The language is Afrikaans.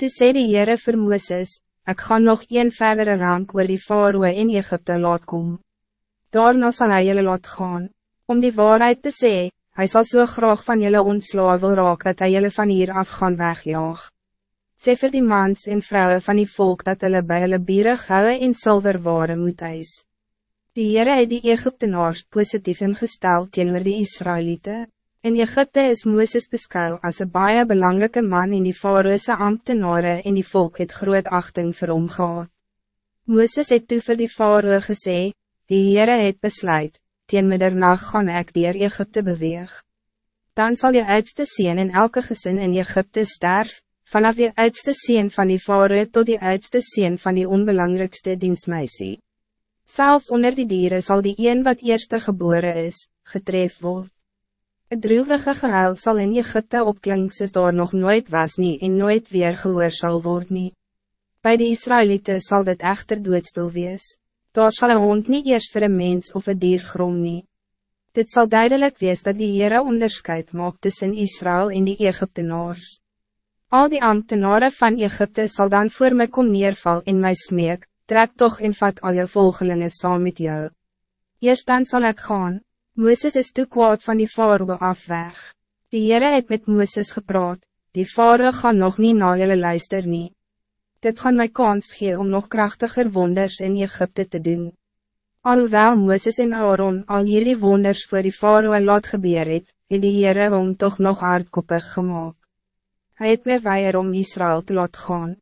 Toe sê die Heere vir Mooses, ek gaan nog een verdere rank oor die Faroe in Egypte laat kom. Daarna sal hy julle laat gaan. Om die waarheid te sê, hij zal zo so graag van jullie ontslaan wil raak dat hij jullie van hier af gaan wegjaag. Sê vir die mans en vrouwen van die volk dat hulle by hulle bieren gouden en zilver waren moet huis. Die Heere het die Egyptenaars positief ingesteld teenoor die Israëlieten. In Egypte is Mooses beskou als een baie belangrijke man in die Faroese ambtenaren en die volk het groot achting vir hom gehad. Mooses het toe vir die Faroe gesê, die Heere het besluit, teen middernacht gaan ek dier Egypte beweeg. Dan zal je oudste zien in elke gezin in Egypte sterf, vanaf die oudste zien van die Faroe tot die oudste zien van die onbelangrijkste dienstmeisie. Zelfs onder die dieren zal die een wat eerste geboren is, getref worden. Het droevige gehuil zal in Egypte opklink soos daar nog nooit was nie en nooit weer gehoor sal word nie. By die Israëlieten zal dit echter doodstil wees. Daar sal een hond niet eerst voor een mens of een dier grom nie. Dit zal duidelijk wees dat die Heere onderscheid maakt tussen Israël en die Egyptenaars. Al die ambtenaren van Egypte zal dan voor mij kom neerval in mijn smeek, trek toch in vat al je volgelingen saam met jou. Eerst dan zal ik gaan. Moeses is te kwaad van die faroe af weg. Die Heere het met Moeses gepraat, die faroe gaan nog niet na julle luister nie. Dit gaan my kans gee om nog krachtiger wonders in Egypte te doen. Alhoewel Moeses en Aaron al hierdie wonders voor die faroe laat gebeur het, het die Heere hom toch nog hardkoppig gemaakt. Hij het my weier om Israël te laat gaan.